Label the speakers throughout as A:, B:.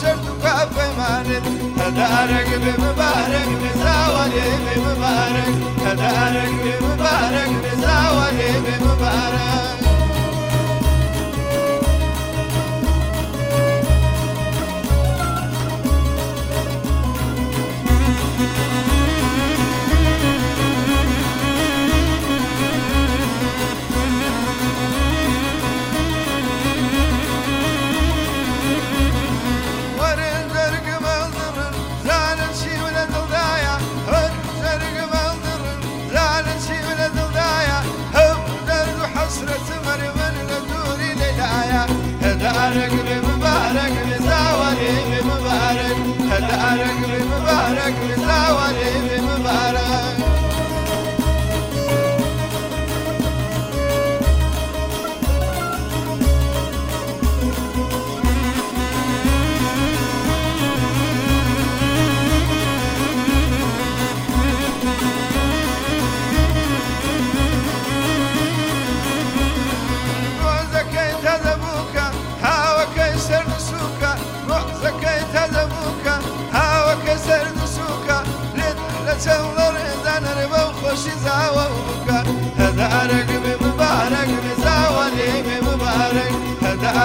A: شرط و کافمانت هەدارەك بێ مبارەك لە زاوەێ بێ مبارەك هەدارەك بێ هدارك بمبارك بزاولي بمبارك هدارك بمبارك بزاولي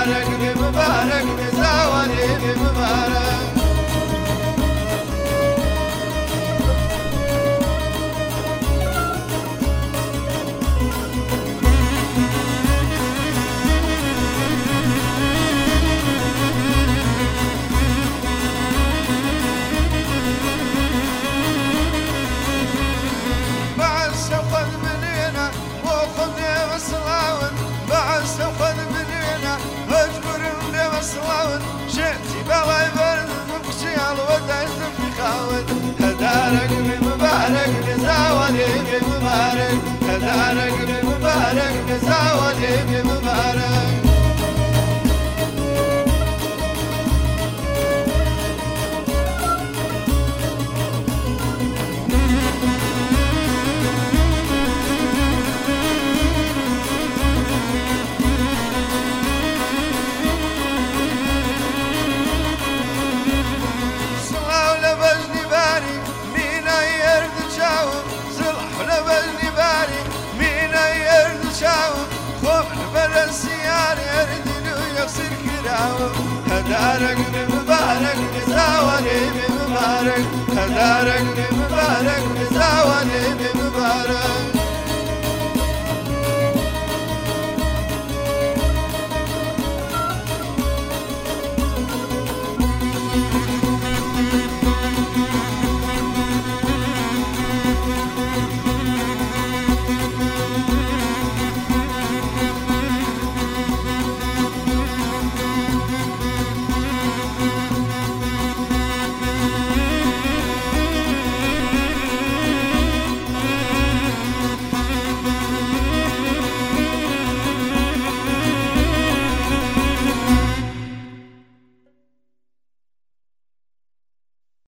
A: Saturday. شئتي بلا يبرد مبكشي على الودع في خاون هدارك بمبارك بزاولي بمبارك هدارك بمبارك بزاولي بمبارك له يصير كراوم هدارك بمبارك بزاولي بمبارك هدارك بمبارك بزاولي بمبارك